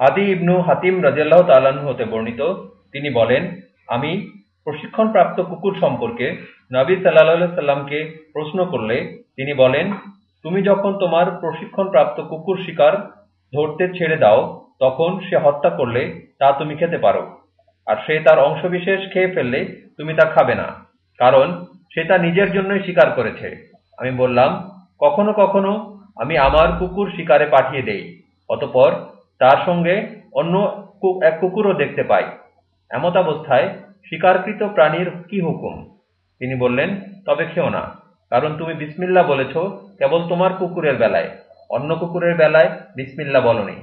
আদি ইবনু হাতিম রাজিয়াল্লাহ তাল্লাহ্ন হতে বর্ণিত, তিনি বলেন, আমি প্রশিক্ষণপ্রাপ্ত কুকুর সম্পর্কে নবী সাল্লাহ সাল্লামকে প্রশ্ন করলে তিনি বলেন, তুমি যখন তোমার প্রশিক্ষণপ্রাপ্ত কুকুর শিকার ধরতে ছেড়ে দাও, তখন সে হত্যা করলে তা তুমি খেতে পারো। আর সে তার অংশবিশেষ খেয়ে ফেললে তুমি তা খাবে না, কারণ সে তা নিজের জন্যই শিকার করেছে। আমি বললাম, কখনো কখনো আমি আমার কুকুর শিকারে পাঠিয়ে দেই, অতপর তার সঙ্গে অন্য এক কুকুরও দেখতে পাই। এমতাবস্থায় শিকারকৃত প্রাণীর কি হুকুম? তিনি বললেন, তবে খেও না, কারণ তুমি বিসমিল্লা বলেছ, কেবল তোমার কুকুরের বেলায়। অন্য কুকুরের বেলায় বিসমিল্লা বলনি।